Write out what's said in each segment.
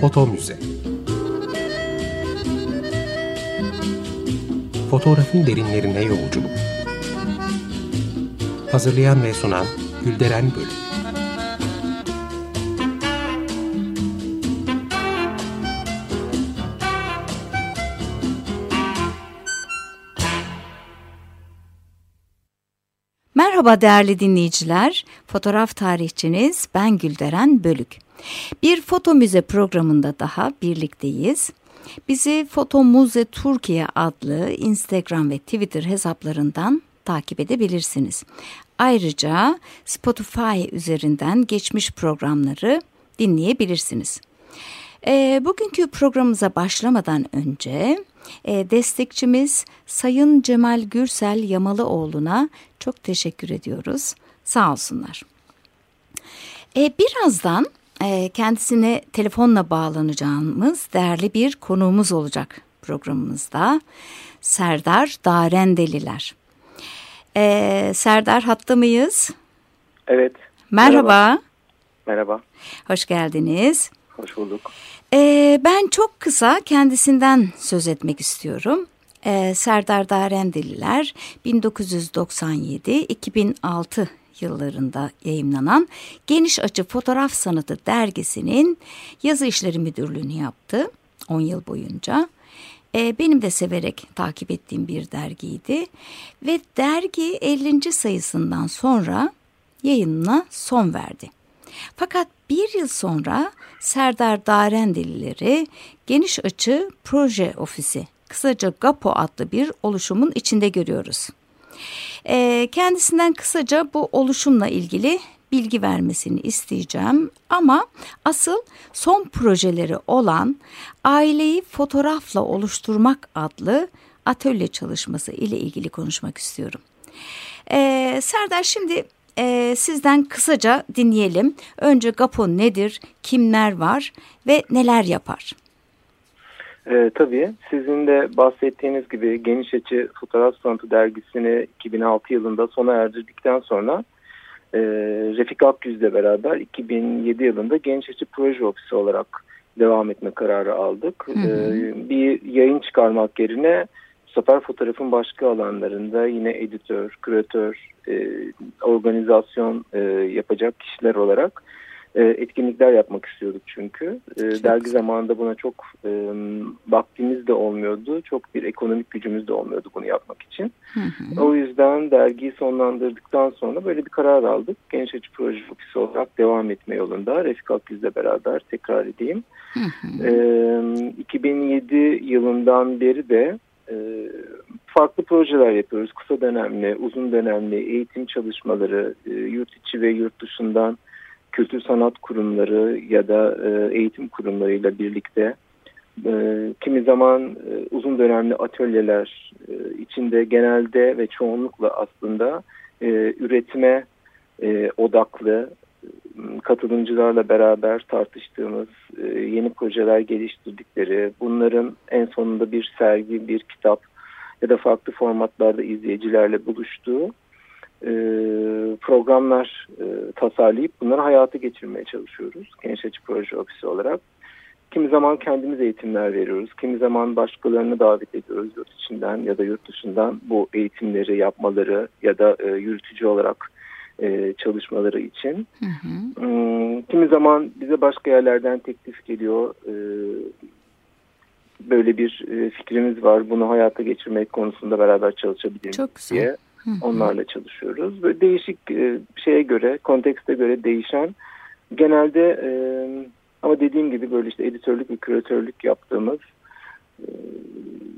Foto Müze. Fotoğrafın derinlerine yolculuk. Hazırlayan ve sunan Gülderen Bölük Merhaba değerli dinleyiciler, fotoğraf tarihçiniz ben Gülderen Bölük. Bir foto müze programında daha birlikteyiz. Bizi Foto Muze Türkiye adlı Instagram ve Twitter hesaplarından takip edebilirsiniz. Ayrıca Spotify üzerinden geçmiş programları dinleyebilirsiniz. E, bugünkü programımıza başlamadan önce e, destekçimiz Sayın Cemal Gürsel Yamalıoğlu'na çok teşekkür ediyoruz. Sağ olsunlar. E, birazdan kendisine telefonla bağlanacağımız değerli bir konuğumuz olacak programımızda. Serdar Darendeliler. E, Serdar hatta mıyız? Evet. Merhaba. Merhaba. Merhaba. Hoş geldiniz. Hoş bulduk. Ee, ben çok kısa kendisinden söz etmek istiyorum. Ee, Serdar Darendeliler 1997-2006 yıllarında yayımlanan Geniş Açı Fotoğraf Sanatı dergisinin yazı işleri müdürlüğünü yaptı 10 yıl boyunca. Ee, benim de severek takip ettiğim bir dergiydi ve dergi 50. sayısından sonra yayınına son verdi. Fakat bir yıl sonra Serdar Darendelileri Geniş Açı Proje Ofisi, kısaca GAPO adlı bir oluşumun içinde görüyoruz. E, kendisinden kısaca bu oluşumla ilgili bilgi vermesini isteyeceğim ama asıl son projeleri olan Aileyi Fotoğrafla Oluşturmak adlı atölye çalışması ile ilgili konuşmak istiyorum. Ee, Serdar şimdi e, sizden kısaca dinleyelim. Önce GAPO nedir, kimler var ve neler yapar? E, tabii sizin de bahsettiğiniz gibi Geniş Açı Fotoğraf Sanatı dergisini 2006 yılında sona erdirdikten sonra e, Refik Akgüz'le beraber 2007 yılında Geniş Açı Proje Ofisi olarak devam etme kararı aldık. Hı hı. E, bir yayın çıkarmak yerine bu sefer fotoğrafın başka alanlarında yine editör, küratör, e, organizasyon e, yapacak kişiler olarak e, etkinlikler yapmak istiyorduk çünkü. E, dergi zamanında buna çok e, vaktimiz de olmuyordu. Çok bir ekonomik gücümüz de olmuyordu bunu yapmak için. Hı hı. O yüzden dergiyi sonlandırdıktan sonra böyle bir karar aldık. Genç Açı Proje Ofisi olarak devam etme yolunda. Refik Akgüz'le beraber tekrar edeyim. Hı hı. E, 2007 yılından beri de e, farklı projeler yapıyoruz. Kısa dönemli, uzun dönemli eğitim çalışmaları, e, yurt içi ve yurt dışından kültür sanat kurumları ya da e, eğitim kurumlarıyla birlikte kimi zaman uzun dönemli atölyeler içinde genelde ve çoğunlukla aslında üretime odaklı katılımcılarla beraber tartıştığımız yeni projeler geliştirdikleri, bunların en sonunda bir sergi, bir kitap ya da farklı formatlarda izleyicilerle buluştuğu e, programlar e, tasarlayıp bunları hayata geçirmeye çalışıyoruz. Genç Açı Proje Ofisi olarak. Kimi zaman kendimiz eğitimler veriyoruz. Kimi zaman başkalarını davet ediyoruz yurt içinden ya da yurt dışından bu eğitimleri yapmaları ya da e, yürütücü olarak e, çalışmaları için. Hı hı. Hmm, kimi zaman bize başka yerlerden teklif geliyor. E, böyle bir e, fikrimiz var. Bunu hayata geçirmek konusunda beraber çalışabiliriz Çok güzel. diye onlarla çalışıyoruz. Böyle değişik e, şeye göre, kontekste göre değişen genelde e, ama dediğim gibi böyle işte editörlük ve küratörlük yaptığımız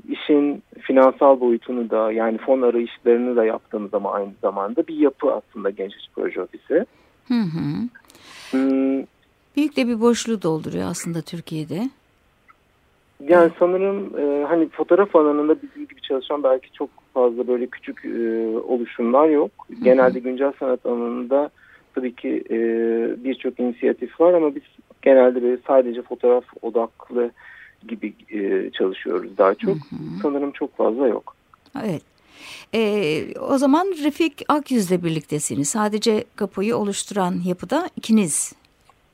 işin finansal boyutunu da yani fon arayışlarını da yaptığımız ama aynı zamanda bir yapı aslında Gençlik Proje Ofisi. Hı hı. Hmm. Büyük de bir boşluğu dolduruyor aslında Türkiye'de. Yani sanırım e, hani fotoğraf alanında bizim gibi çalışan belki çok fazla böyle küçük e, oluşumlar yok. Genelde güncel sanat alanında tabii ki e, birçok inisiyatif var ama biz genelde böyle sadece fotoğraf odaklı gibi e, çalışıyoruz daha çok. Hı hı. Sanırım çok fazla yok. Evet. Ee, o zaman Refik Akyüz'le birliktesiniz. Sadece kapıyı oluşturan yapıda ikiniz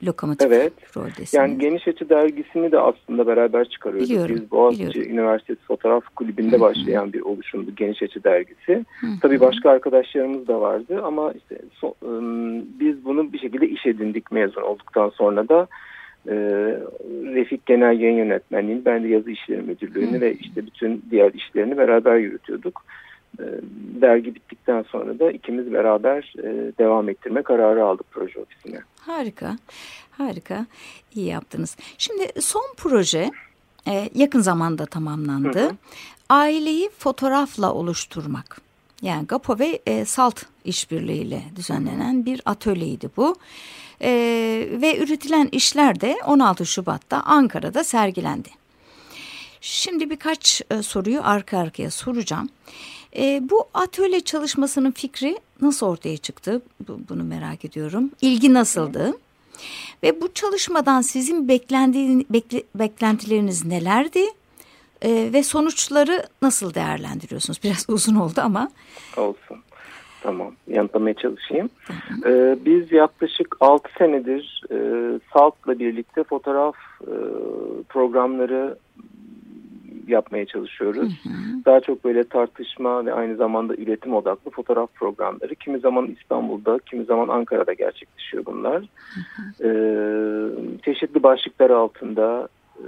lokomotif evet. roldesiniz. Yani Geniş Açı dergisini de aslında beraber çıkarıyoruz. Biliyorum, Biz Boğaziçi biliyorum. Üniversitesi Fotoğraf Kulübü'nde Hı hı. başlayan bir oluşumdu Geniş Açı dergisi. Hı hı. Tabii başka arkadaşlarımız da vardı ama işte so- ım, biz bunu bir şekilde iş edindik mezun olduktan sonra da e, Refik Genel Yayın Yönetmenliğini, ben de yazı işleri müdürlüğünü Hı. ve işte bütün diğer işlerini beraber yürütüyorduk. Dergi bittikten sonra da ikimiz beraber e, devam ettirme kararı aldık proje ofisine. Harika, harika. İyi yaptınız. Şimdi son proje e, yakın zamanda tamamlandı. Hı hı. Aileyi fotoğrafla oluşturmak. Yani GAPO ve e, SALT işbirliğiyle düzenlenen bir atölyeydi bu. E, ve üretilen işler de 16 Şubat'ta Ankara'da sergilendi. Şimdi birkaç e, soruyu arka arkaya soracağım. E, bu atölye çalışmasının fikri nasıl ortaya çıktı? Bu- bunu merak ediyorum. İlgi nasıldı? Ve bu çalışmadan sizin beklendiği, bekle- beklentileriniz nelerdi? E, ve sonuçları nasıl değerlendiriyorsunuz? Biraz uzun oldu ama. Olsun. Tamam. Yanıtlamaya çalışayım. Ee, biz yaklaşık 6 senedir e, SALT'la birlikte fotoğraf e, programları yapmaya çalışıyoruz. Daha çok böyle tartışma ve aynı zamanda üretim odaklı fotoğraf programları. Kimi zaman İstanbul'da, kimi zaman Ankara'da gerçekleşiyor bunlar. Ee, çeşitli başlıklar altında e,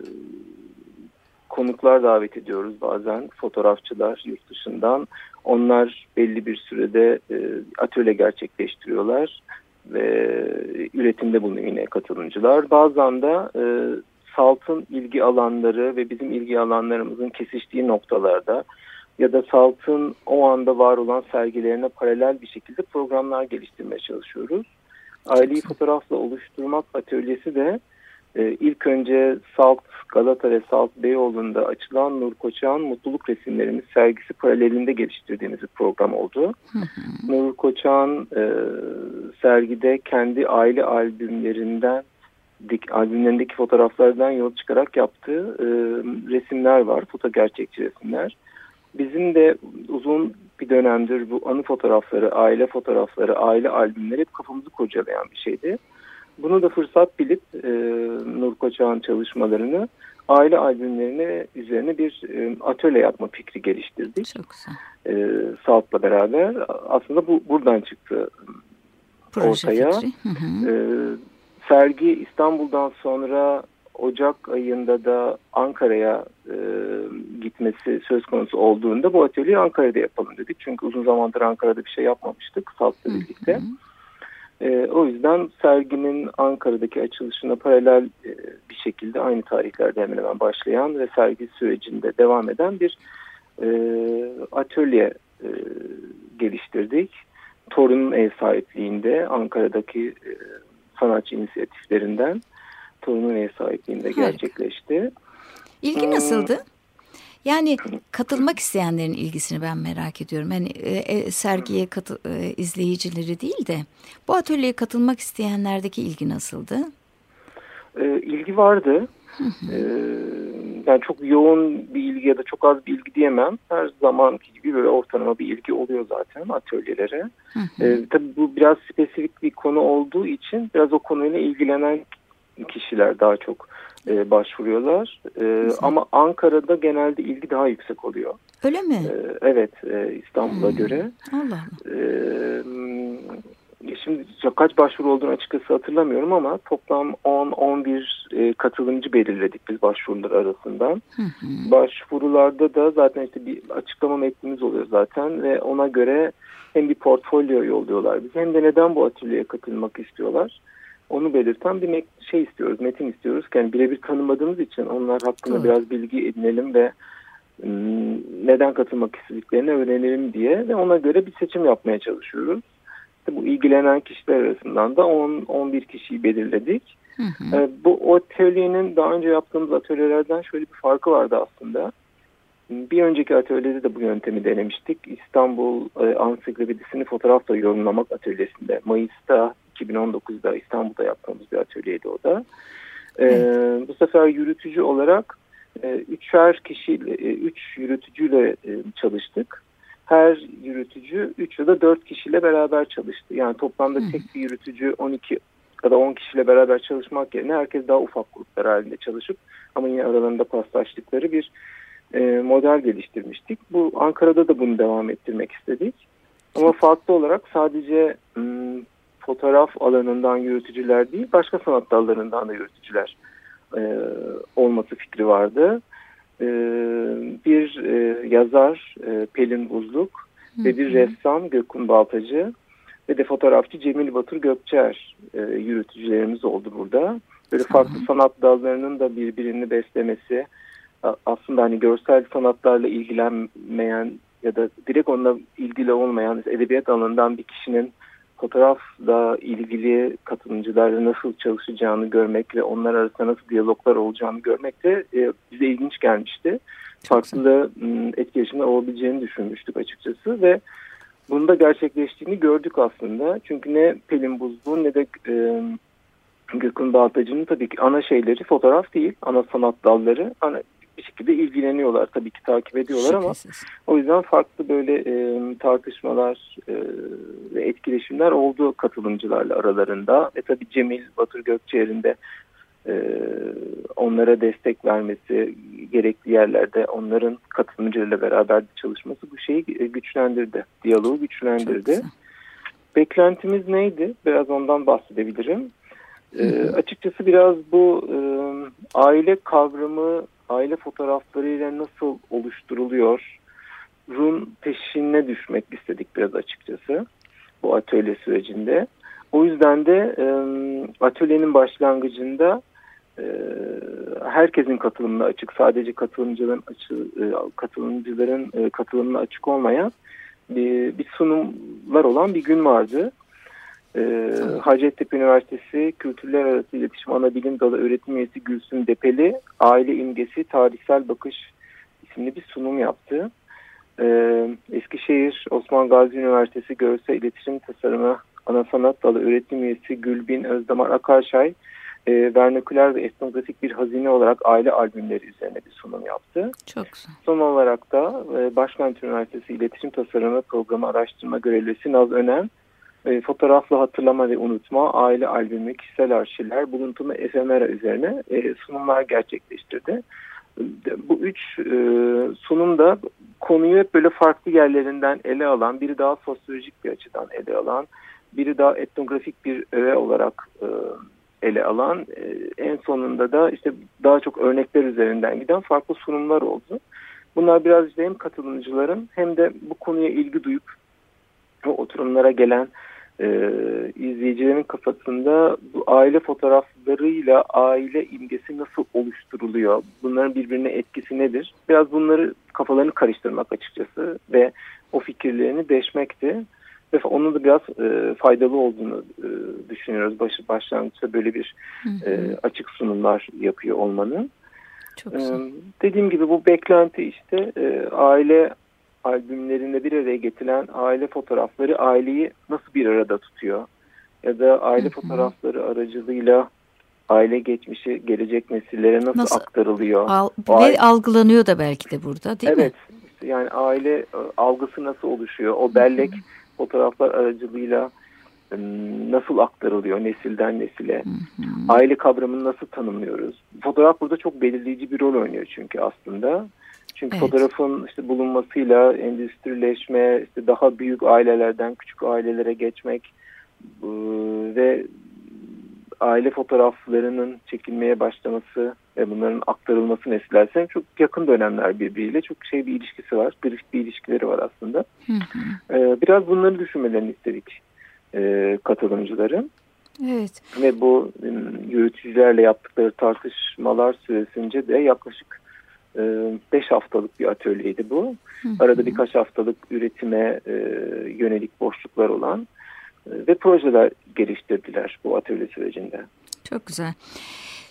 konuklar davet ediyoruz bazen fotoğrafçılar yurt dışından. Onlar belli bir sürede e, atölye gerçekleştiriyorlar ve üretimde bulunuyor yine katılımcılar. Bazen de e, SALT'ın ilgi alanları ve bizim ilgi alanlarımızın kesiştiği noktalarda ya da SALT'ın o anda var olan sergilerine paralel bir şekilde programlar geliştirmeye çalışıyoruz. Aileyi fotoğrafla oluşturmak atölyesi de e, ilk önce Salt Galata ve Salt Beyoğlu'nda açılan Nur Koçak'ın Mutluluk Resimlerimiz sergisi paralelinde geliştirdiğimiz bir program oldu. Nur Koçak'ın e, sergide kendi aile albümlerinden albümlerindeki fotoğraflardan yol çıkarak yaptığı e, resimler var. Foto gerçekçi resimler. Bizim de uzun bir dönemdir bu anı fotoğrafları, aile fotoğrafları, aile albümleri hep kafamızı kurcalayan bir şeydi. Bunu da fırsat bilip e, Nur Koçak'ın çalışmalarını aile albümlerine üzerine bir e, atölye yapma fikri geliştirdik. Çok güzel. E, Salt'la beraber. Aslında bu buradan çıktı Proje ortaya. fikri. Hı hı. e, sergi İstanbul'dan sonra Ocak ayında da Ankara'ya e, gitmesi söz konusu olduğunda bu atölyeyi Ankara'da yapalım dedik. Çünkü uzun zamandır Ankara'da bir şey yapmamıştık Salt'la birlikte. Hı hı. E, o yüzden serginin Ankara'daki açılışına paralel e, bir şekilde aynı tarihlerde hemen hemen başlayan ve sergi sürecinde devam eden bir e, atölye e, geliştirdik. Torun'un ev sahipliğinde Ankara'daki e, sanatçı inisiyatiflerinden Torun'un ev sahipliğinde Harika. gerçekleşti. İlgi Hmm. nasıldı? Yani katılmak isteyenlerin ilgisini ben merak ediyorum. Hani e, e, sergiye katı, e, izleyicileri değil de bu atölyeye katılmak isteyenlerdeki ilgi nasıldı? E, ilgi vardı. E, yani çok yoğun bir ilgi ya da çok az bir ilgi diyemem. Her zamanki gibi böyle ortalama bir ilgi oluyor zaten atölyelere. Hı hı. E, tabii bu biraz spesifik bir konu olduğu için biraz o konuyla ilgilenen kişiler daha çok e, başvuruyorlar. E, ama Ankara'da genelde ilgi daha yüksek oluyor. Öyle mi? E, evet e, İstanbul'a Hmm. göre. Allah Allah. E, şimdi kaç başvuru olduğunu açıkçası hatırlamıyorum ama toplam 10-11 e, katılımcı belirledik biz başvurular arasından. Hı hı. Başvurularda da zaten işte bir açıklama metnimiz oluyor zaten ve ona göre hem bir portfolyo yolluyorlar bize hem de neden bu atölyeye katılmak istiyorlar. Onu belirten bir şey istiyoruz, metin istiyoruz. Yani birebir tanımadığımız için onlar hakkında Doğru. biraz bilgi edinelim ve neden katılmak istediklerini öğrenelim diye ve ona göre bir seçim yapmaya çalışıyoruz. İşte bu ilgilenen kişiler arasından da 10-11 kişiyi belirledik. Hı hı. Ee, bu atölyenin daha önce yaptığımız atölyelerden şöyle bir farkı vardı aslında. Bir önceki atölyede de bu yöntemi denemiştik. İstanbul e, Ansiklopedisini fotoğrafla yorumlamak atölyesinde. Mayıs'ta 2019'da İstanbul'da yaptığımız bir atölyeydi o da. Ee, Bu sefer yürütücü olarak e, üçer kişiyle, e, üç yürütücüyle e, çalıştık. Her yürütücü üç ya da dört kişiyle beraber çalıştı. Yani toplamda tek bir yürütücü 12 ya da 10 kişiyle beraber çalışmak yerine herkes daha ufak gruplar halinde çalışıp ama yine aralarında paslaştıkları bir e, model geliştirmiştik. Bu Ankara'da da bunu devam ettirmek istedik. Ama farklı olarak sadece m, fotoğraf alanından yürütücüler değil başka sanat dallarından da yürütücüler e, olması fikri vardı. E, bir e, yazar e, Pelin Buzluk ve bir ressam Gökün Baltacı ve de fotoğrafçı Cemil Batur Gökçer e, yürütücülerimiz oldu burada. Böyle farklı sanat dallarının da birbirini beslemesi aslında hani görsel sanatlarla ilgilenmeyen ya da direkt onunla ilgili olmayan edebiyat alanından bir kişinin fotoğrafla ilgili katılımcılarla nasıl çalışacağını görmek ve onlar arasında nasıl diyaloglar olacağını görmek de e, bize ilginç gelmişti. Farklı da etkileşimler olabileceğini düşünmüştük açıkçası ve bunda gerçekleştiğini gördük aslında. Çünkü ne Pelin Buzluğun ne de e, Gökhan Baltacı'nın tabii ki ana şeyleri fotoğraf değil, ana sanat dalları. Ana, bir şekilde ilgileniyorlar tabii ki takip ediyorlar Şüphesiz. ama o yüzden farklı böyle e, tartışmalar e, ve etkileşimler oldu katılımcılarla aralarında ve tabii Cemil Batur Gökçe'nin de e, onlara destek vermesi gerekli yerlerde onların katılımcılarıyla beraber çalışması bu şeyi güçlendirdi. Diyaloğu güçlendirdi. Beklentimiz neydi? Biraz ondan bahsedebilirim. E, açıkçası biraz bu e, aile kavramı aile fotoğraflarıyla nasıl oluşturuluyor run peşine düşmek istedik biraz açıkçası bu atölye sürecinde. O yüzden de e, atölyenin başlangıcında e, herkesin katılımına açık, sadece katılımcıların açı, e, katılımcıların e, katılımına açık olmayan bir, bir sunumlar olan bir gün vardı. E, Hacettepe Üniversitesi Kültürler Arası İletişim Anabilim Dalı öğretim üyesi Gülsüm Depeli Aile İmgesi Tarihsel Bakış isimli bir sunum yaptı. Ee, Eskişehir Osman Gazi Üniversitesi Görsel İletişim Tasarımı Ana Sanat Dalı öğretim üyesi Gülbin Özdamar Akarşay e, vernaküler ve etnografik bir hazine olarak aile albümleri üzerine bir sunum yaptı. Çok güzel. Son olarak da e, Başkent Üniversitesi İletişim Tasarımı Programı Araştırma Görevlisi Naz Önen e, fotoğrafla hatırlama ve unutma, aile albümü, kişisel arşivler, buluntumu efemera üzerine e, sunumlar gerçekleştirdi. Bu üç e, sunum da konuyu hep böyle farklı yerlerinden ele alan, biri daha sosyolojik bir açıdan ele alan, biri daha etnografik bir öğe olarak e, ele alan, e, en sonunda da işte daha çok örnekler üzerinden giden farklı sunumlar oldu. Bunlar biraz işte hem katılımcıların hem de bu konuya ilgi duyup o oturumlara gelen e, izleyicilerin kafasında bu aile fotoğraflarıyla aile imgesi nasıl oluşturuluyor? Bunların birbirine etkisi nedir? Biraz bunları kafalarını karıştırmak açıkçası ve o fikirlerini deşmekti. Ve onun da biraz e, faydalı olduğunu e, düşünüyoruz. Baş, başlangıçta böyle bir E, açık sunumlar yapıyor olmanın. Çok e, dediğim gibi bu beklenti işte e, aile albümlerinde bir araya getirilen aile fotoğrafları aileyi nasıl bir arada tutuyor? Ya da aile hı hı. fotoğrafları aracılığıyla aile geçmişi gelecek nesillere nasıl, nasıl aktarılıyor? Al, ve aile... algılanıyor da belki de burada değil evet, mi? Evet. Yani aile e, algısı nasıl oluşuyor? O bellek hı hı. fotoğraflar aracılığıyla nasıl aktarılıyor nesilden nesile? Hı hı. Aile kavramını nasıl tanımlıyoruz? Fotoğraf burada çok belirleyici bir rol oynuyor çünkü aslında. Çünkü evet. fotoğrafın işte bulunmasıyla endüstrileşme, işte daha büyük ailelerden küçük ailelere geçmek e, ve aile fotoğraflarının çekilmeye başlaması ve bunların aktarılması nesiller çok yakın dönemler birbiriyle çok şey bir ilişkisi var. Bir, bir ilişkileri var aslında. Hı hı. Ee, biraz bunları düşünmelerini istedik e, katılımcıların. Evet. Ve bu yürütücülerle yaptıkları tartışmalar süresince de yaklaşık 5 ee, haftalık bir atölyeydi bu. Arada birkaç haftalık üretime e, yönelik boşluklar olan e, ve projeler geliştirdiler bu atölye sürecinde. Çok güzel.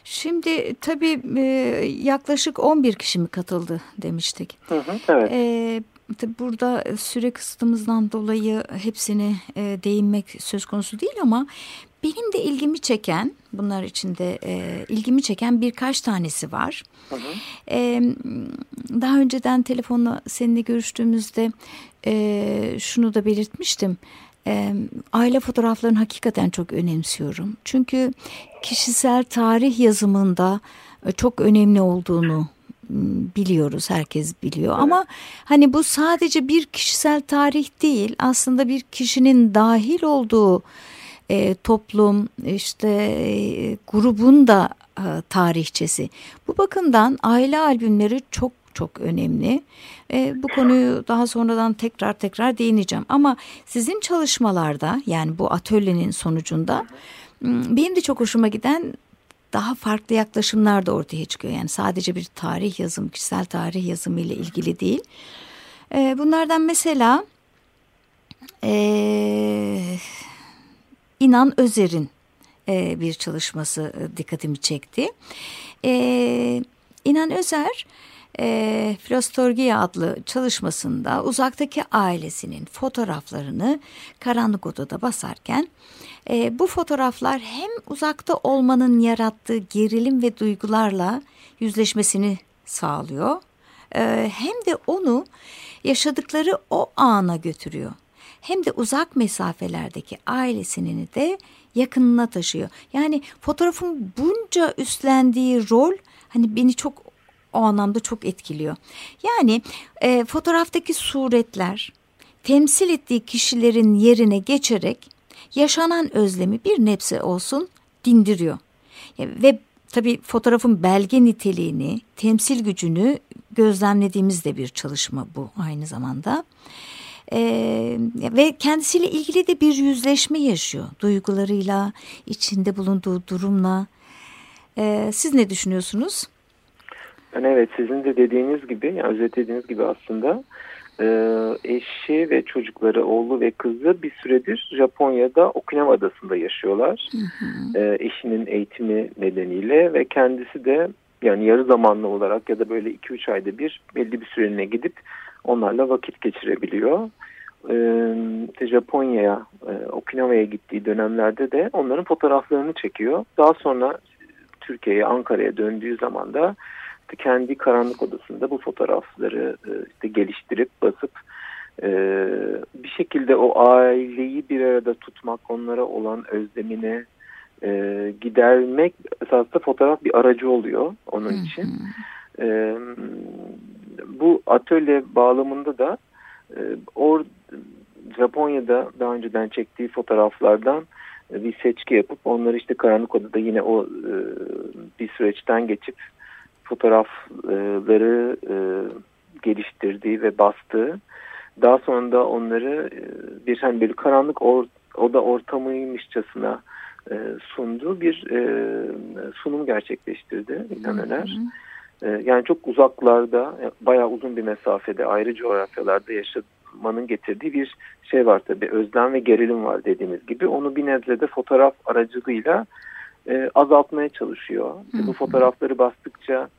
Şimdi tabii e, yaklaşık 11 kişi mi katıldı demiştik. Hı hı, evet. E, burada süre kısıtımızdan dolayı hepsine e, değinmek söz konusu değil ama benim de ilgimi çeken bunlar içinde e, ilgimi çeken birkaç tanesi var. Hı hı. E, daha önceden telefonla seninle görüştüğümüzde e, şunu da belirtmiştim. e, aile fotoğraflarını hakikaten çok önemsiyorum. Çünkü kişisel tarih yazımında e, çok önemli olduğunu biliyoruz herkes biliyor evet. ama hani bu sadece bir kişisel tarih değil aslında bir kişinin dahil olduğu e, toplum işte e, grubun da e, tarihçesi bu bakımdan aile albümleri çok çok önemli. E, bu konuyu daha sonradan tekrar tekrar değineceğim. Ama sizin çalışmalarda yani bu atölyenin sonucunda benim de çok hoşuma giden daha farklı yaklaşımlar da ortaya çıkıyor. Yani sadece bir tarih yazım, kişisel tarih yazımı ile ilgili değil. E, bunlardan mesela e, İnan Özer'in e, bir çalışması e, dikkatimi çekti. E, İnan Özer e, Filostorgia adlı çalışmasında uzaktaki ailesinin fotoğraflarını karanlık odada basarken bu fotoğraflar hem uzakta olmanın yarattığı gerilim ve duygularla yüzleşmesini sağlıyor hem de onu yaşadıkları o ana götürüyor. Hem de uzak mesafelerdeki ailesini de yakınına taşıyor. Yani fotoğrafın bunca üstlendiği rol hani beni çok o anlamda çok etkiliyor. Yani e, fotoğraftaki suretler temsil ettiği kişilerin yerine geçerek yaşanan özlemi bir nebze olsun dindiriyor. Ve tabii fotoğrafın belge niteliğini, temsil gücünü gözlemlediğimiz de bir çalışma bu aynı zamanda. Ee, ve kendisiyle ilgili de bir yüzleşme yaşıyor. Duygularıyla, içinde bulunduğu durumla. Ee, siz ne düşünüyorsunuz? Yani evet sizin de dediğiniz gibi, yani özetlediğiniz gibi aslında e, eşi ve çocukları, oğlu ve kızı bir süredir Japonya'da Okinawa Adası'nda yaşıyorlar. Hı hı. E, eşinin eğitimi nedeniyle ve kendisi de yani yarı zamanlı olarak ya da böyle 2-3 ayda bir belli bir süreliğine gidip onlarla vakit geçirebiliyor. Ee, Japonya'ya, e, Okinawa'ya gittiği dönemlerde de onların fotoğraflarını çekiyor. Daha sonra Türkiye'ye, Ankara'ya döndüğü zaman da işte kendi karanlık odasında bu fotoğrafları e, işte geliştirip basıp e, bir şekilde o aileyi bir arada tutmak, onlara olan özlemini e, gidermek esasında fotoğraf bir aracı oluyor onun için. E, bu atölye bağlamında da e, or, Japonya'da daha önceden çektiği fotoğraflardan bir seçki yapıp onları işte karanlık odada yine o e, bir süreçten geçip fotoğrafları e, geliştirdiği ve bastığı daha sonra da onları e, bir hani böyle karanlık or, oda ortamıymışçasına e, sunduğu bir e, sunum gerçekleştirdi İlhan Öner. E, yani çok uzaklarda, bayağı uzun bir mesafede, ayrı coğrafyalarda yaşamanın getirdiği bir şey var tabii. Özlem ve gerilim var dediğimiz gibi. Onu bir nebze de fotoğraf aracılığıyla e, azaltmaya çalışıyor. Hı hı. Bu fotoğrafları bastıkça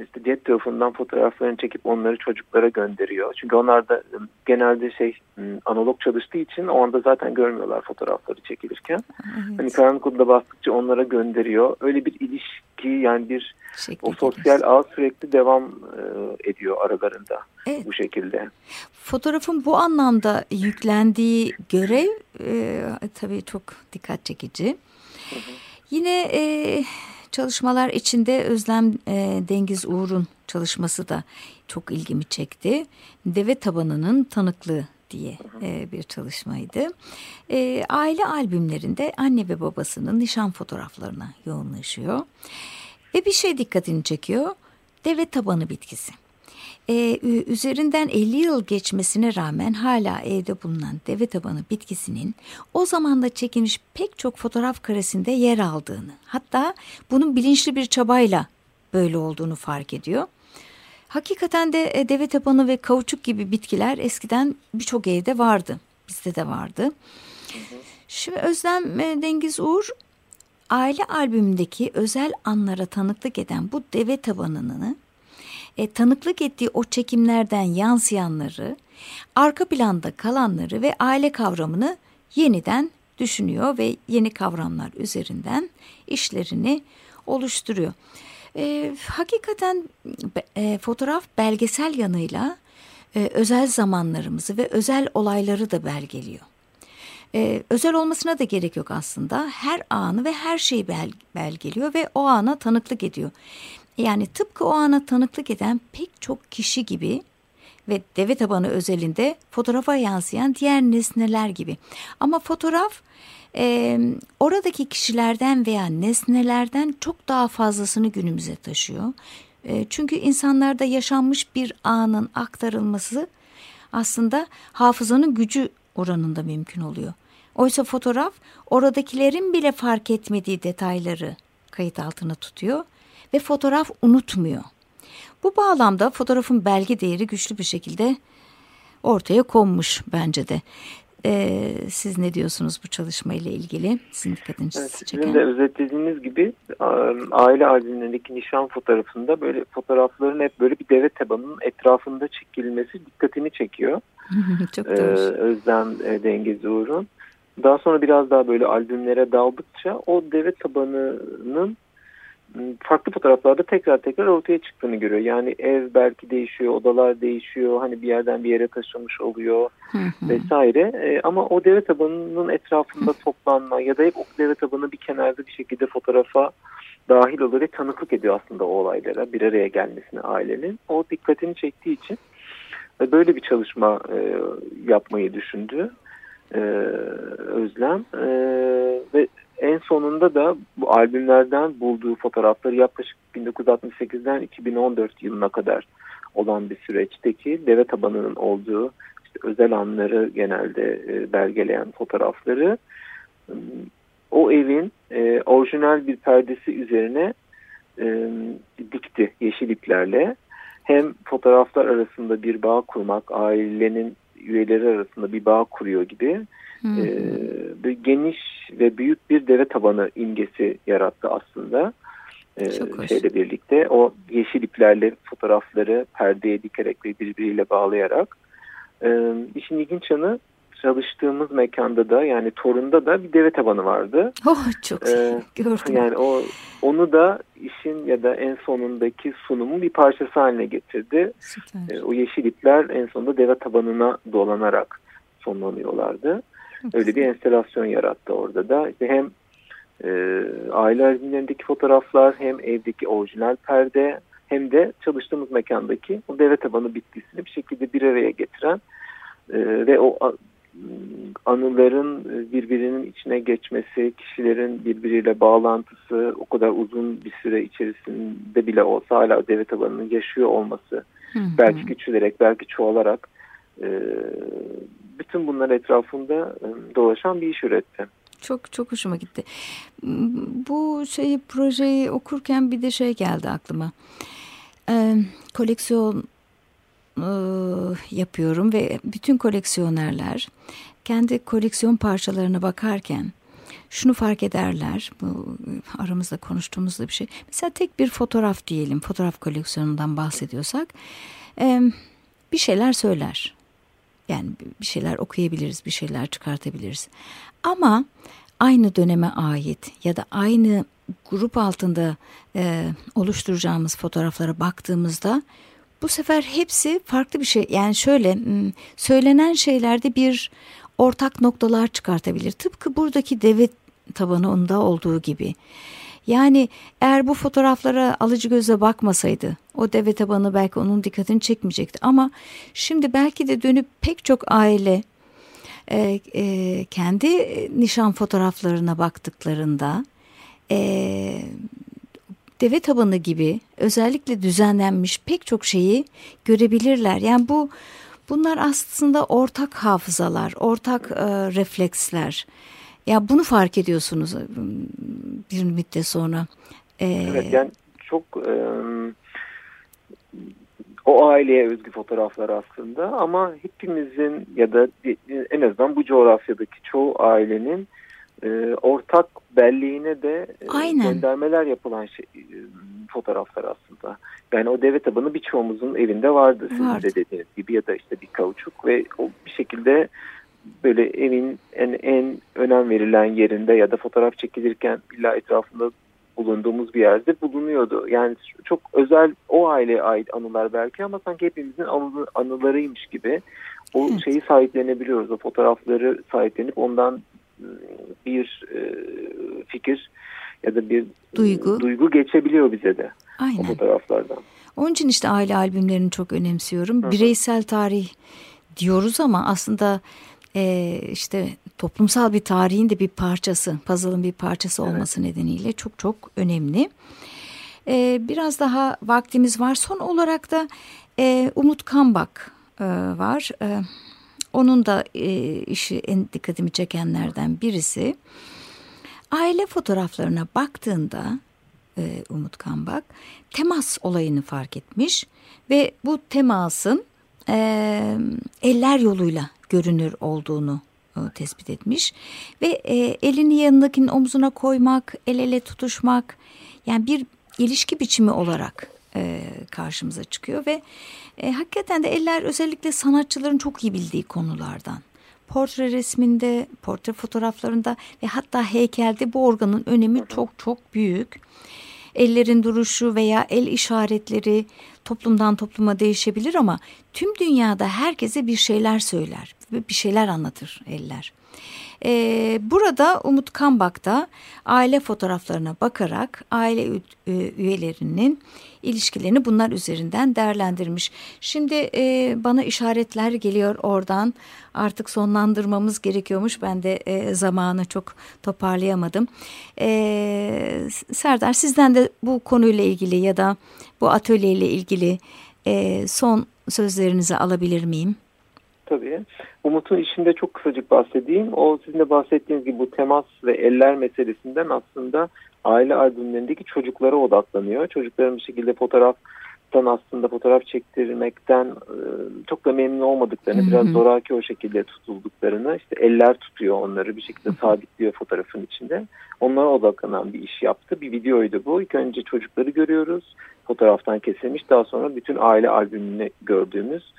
işte cep telefonundan fotoğraflarını çekip onları çocuklara gönderiyor. Çünkü onlar da ıı, genelde şey ıı, analog çalıştığı için o anda zaten görmüyorlar fotoğrafları çekilirken. Evet. Hani karanlık odada bastıkça onlara gönderiyor. Öyle bir ilişki yani bir Şekli o sosyal gelir. ağ sürekli devam e, ediyor aralarında evet. bu şekilde. Fotoğrafın bu anlamda yüklendiği görev e, tabii çok dikkat çekici. Hı hı. Yine e, çalışmalar içinde Özlem e, Dengiz Uğur'un çalışması da çok ilgimi çekti. Deve tabanının tanıklığı diye e, bir çalışmaydı. E, aile albümlerinde anne ve babasının nişan fotoğraflarına yoğunlaşıyor. Ve bir şey dikkatini çekiyor. Deve tabanı bitkisi e, üzerinden 50 yıl geçmesine rağmen hala evde bulunan deve tabanı bitkisinin o zamanda çekilmiş pek çok fotoğraf karesinde yer aldığını hatta bunun bilinçli bir çabayla böyle olduğunu fark ediyor. Hakikaten de e, deve tabanı ve kauçuk gibi bitkiler eskiden birçok evde vardı. Bizde de vardı. Şimdi Özlem e, Dengiz Uğur aile albümündeki özel anlara tanıklık eden bu deve tabanını e, tanıklık ettiği o çekimlerden yansıyanları, arka planda kalanları ve aile kavramını yeniden düşünüyor ve yeni kavramlar üzerinden işlerini oluşturuyor. E, hakikaten e, fotoğraf belgesel yanıyla e, özel zamanlarımızı ve özel olayları da belgeliyor. Ee, özel olmasına da gerek yok aslında. Her anı ve her şeyi bel belgeliyor ve o ana tanıklık ediyor. Yani tıpkı o ana tanıklık eden pek çok kişi gibi ve deve tabanı özelinde fotoğrafa yansıyan diğer nesneler gibi. Ama fotoğraf e, oradaki kişilerden veya nesnelerden çok daha fazlasını günümüze taşıyor. E, çünkü insanlarda yaşanmış bir anın aktarılması aslında hafızanın gücü oranında mümkün oluyor. Oysa fotoğraf oradakilerin bile fark etmediği detayları kayıt altına tutuyor ve fotoğraf unutmuyor. Bu bağlamda fotoğrafın belge değeri güçlü bir şekilde ortaya konmuş bence de. Ee, siz ne diyorsunuz bu çalışma ile ilgili? Sizin dikkatinizi evet, çeken. Sizin de özetlediğiniz gibi aile albümlerindeki nişan fotoğrafında böyle fotoğrafların hep böyle bir deve tabanının etrafında çekilmesi dikkatini çekiyor. Çok ee, doğru. Özlem e, Dengezi Uğur'un. Daha sonra biraz daha böyle albümlere daldıkça o deve tabanının farklı fotoğraflarda tekrar tekrar ortaya çıktığını görüyor. Yani ev belki değişiyor, odalar değişiyor, hani bir yerden bir yere taşınmış oluyor vesaire. E, ama o deve tabanının etrafında toplanma ya da hep o deve tabanı bir kenarda bir şekilde fotoğrafa dahil oluyor ve tanıklık ediyor aslında o olaylara bir araya gelmesine ailenin. O dikkatini çektiği için böyle bir çalışma e, yapmayı düşündü e, Özlem e, ve en sonunda da bu albümlerden bulduğu fotoğrafları yaklaşık 1968'den 2014 yılına kadar olan bir süreçteki deve tabanının olduğu işte özel anları genelde e, belgeleyen fotoğrafları o evin e, orijinal bir perdesi üzerine e, dikti yeşil iplerle. Hem fotoğraflar arasında bir bağ kurmak, ailenin üyeleri arasında bir bağ kuruyor gibi e, geniş ve büyük bir deve tabanı imgesi yarattı aslında. E, şeyle birlikte o yeşil iplerle fotoğrafları perdeye dikerek ve birbiriyle bağlayarak. E, işin ilginç yanı çalıştığımız mekanda da yani Torun'da da bir deve tabanı vardı. Oh çok ee, gördüm. Yani o onu da işin ya da en sonundaki sunumun bir parçası haline getirdi. Süper. Ee, o yeşil ipler en sonunda deve tabanına dolanarak sonlanıyorlardı. Öyle bir enstelasyon yarattı orada da. İşte hem e, aile albümlerindeki fotoğraflar hem evdeki orijinal perde hem de çalıştığımız mekandaki o deve tabanı bitkisini bir şekilde bir araya getiren e, ve o anıların birbirinin içine geçmesi, kişilerin birbiriyle bağlantısı o kadar uzun bir süre içerisinde bile olsa hala deve tabanının yaşıyor olması, hı hı. belki küçülerek, belki çoğalarak e, bütün bunlar etrafında e, dolaşan bir iş üretti. Çok çok hoşuma gitti. Bu şeyi projeyi okurken bir de şey geldi aklıma. Ee, koleksiyon e, yapıyorum ve bütün koleksiyonerler kendi koleksiyon parçalarına bakarken şunu fark ederler. Bu aramızda konuştuğumuzda bir şey. Mesela tek bir fotoğraf diyelim. Fotoğraf koleksiyonundan bahsediyorsak e, bir şeyler söyler. Yani bir şeyler okuyabiliriz, bir şeyler çıkartabiliriz. Ama aynı döneme ait ya da aynı grup altında e, oluşturacağımız fotoğraflara baktığımızda bu sefer hepsi farklı bir şey. Yani şöyle söylenen şeylerde bir ortak noktalar çıkartabilir. Tıpkı buradaki deve tabanında olduğu gibi. Yani eğer bu fotoğraflara alıcı göze bakmasaydı o deve tabanı belki onun dikkatini çekmeyecekti. Ama şimdi belki de dönüp pek çok aile e, e, kendi nişan fotoğraflarına baktıklarında e, deve tabanı gibi özellikle düzenlenmiş pek çok şeyi görebilirler. Yani bu bunlar aslında ortak hafızalar, ortak e, refleksler. Ya bunu fark ediyorsunuz ıı, bir müddet sonra. Ee, evet yani çok e, o aileye özgü fotoğraflar aslında ama hepimizin ya da en azından bu coğrafyadaki çoğu ailenin e, ortak belleğine de e, göndermeler yapılan şey, e, fotoğraflar aslında. Yani o deve tabanı birçoğumuzun evinde vardı. Sizin de dediğiniz gibi ya da işte bir kauçuk ve o bir şekilde böyle evin en, en önem verilen yerinde ya da fotoğraf çekilirken illa etrafında bulunduğumuz bir yerde bulunuyordu. Yani çok özel o aileye ait anılar belki ama sanki hepimizin anı, anılarıymış gibi o Evet. şeyi sahiplenebiliyoruz. O fotoğrafları sahiplenip ondan bir e, fikir ya da bir Duygu. duygu geçebiliyor bize de o Aynen. fotoğraflardan. Onun için işte aile albümlerini çok önemsiyorum. Bireysel tarih diyoruz ama aslında e, işte toplumsal bir tarihin de bir parçası, puzzle'ın bir parçası olması nedeniyle çok çok önemli. E, biraz daha vaktimiz var. Son olarak da e, Umut Kambak e, var. E, onun da e, işi en dikkatimi çekenlerden birisi. Aile fotoğraflarına baktığında e, Umut Kambak temas olayını fark etmiş ve bu temasın e, eller yoluyla görünür olduğunu e, tespit etmiş ve e, elini yanındakinin omzuna koymak, el ele tutuşmak yani bir ilişki biçimi olarak e, karşımıza çıkıyor ve e, hakikaten de eller özellikle sanatçıların çok iyi bildiği konulardan. Portre resminde, portre fotoğraflarında ve hatta heykelde bu organın önemi çok çok büyük. Ellerin duruşu veya el işaretleri toplumdan topluma değişebilir ama tüm dünyada herkese bir şeyler söyler ve bir şeyler anlatır eller. Ee, burada Umut Kambak da aile fotoğraflarına bakarak aile ü- üyelerinin ilişkilerini bunlar üzerinden değerlendirmiş. Şimdi e, bana işaretler geliyor oradan artık sonlandırmamız gerekiyormuş. Ben de e, zamanı çok toparlayamadım. E, Serdar sizden de bu konuyla ilgili ya da bu atölyeyle ilgili e, son sözlerinizi alabilir miyim? Tabii. Umut'un işinde çok kısacık bahsedeyim. O sizin de bahsettiğiniz gibi bu temas ve eller meselesinden aslında aile albümlerindeki çocuklara odaklanıyor. Çocukların bir şekilde fotoğraftan aslında fotoğraf çektirmekten e, çok da memnun olmadıklarını, Hı hı. biraz zoraki o şekilde tutulduklarını, işte eller tutuyor onları bir şekilde sabitliyor fotoğrafın içinde. Onlara odaklanan bir iş yaptı. Bir videoydu bu. İlk önce çocukları görüyoruz. Fotoğraftan kesilmiş. Daha sonra bütün aile albümünü gördüğümüz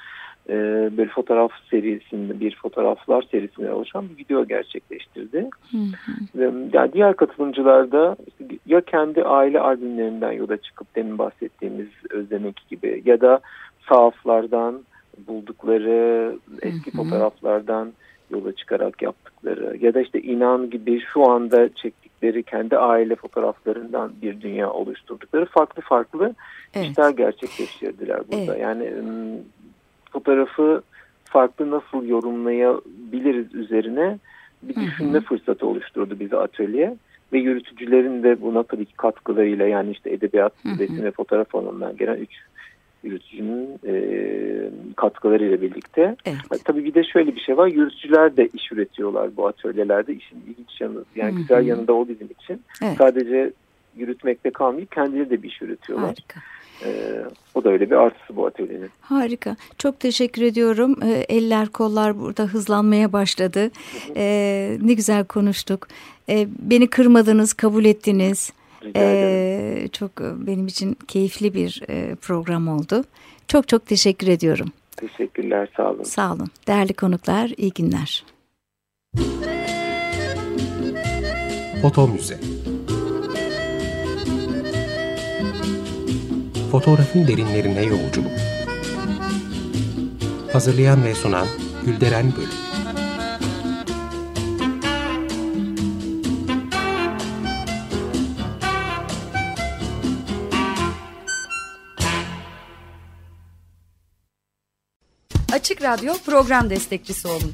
e, bir fotoğraf serisinde bir fotoğraflar serisinden oluşan bir video gerçekleştirdi. Hı hı. Yani diğer katılımcılar da işte ya kendi aile albümlerinden yola çıkıp demin bahsettiğimiz Özlemek gibi ya da sahaflardan buldukları eski Hı hı. fotoğraflardan yola çıkarak yaptıkları ya da işte inan gibi şu anda çektikleri kendi aile fotoğraflarından bir dünya oluşturdukları farklı farklı Evet. işler gerçekleştirdiler burada. Evet. Yani fotoğrafı farklı nasıl yorumlayabiliriz üzerine bir düşünme fırsatı oluşturdu bize atölye ve yürütücülerin de buna tabii ki katkılarıyla yani işte edebiyat, resim ve fotoğraf alanından gelen üç yürütücünün e, katkılarıyla birlikte. Evet. Tabii bir de şöyle bir şey var. Yürütücüler de iş üretiyorlar bu atölyelerde. İşin ilginç yanı, yani Hı hı. güzel yanı da o bizim için. Evet. Sadece yürütmekte kalmayıp kendileri de bir iş üretiyorlar. Harika. Ee, o da öyle bir artısı bu atölyenin. Harika. Çok teşekkür ediyorum. Ee, eller kollar burada hızlanmaya başladı. Ee, ne güzel konuştuk. Beni kırmadınız, kabul ettiniz. Ee, çok e, benim için keyifli bir e, program oldu. Çok çok teşekkür ediyorum. Teşekkürler, sağ olun. Sağ olun. Değerli konuklar, iyi günler. Foto Müze Fotoğrafın derinlerine yolculuk Hazırlayan ve sunan Gülderen Bölüm Açık Radyo program destekçisi olun.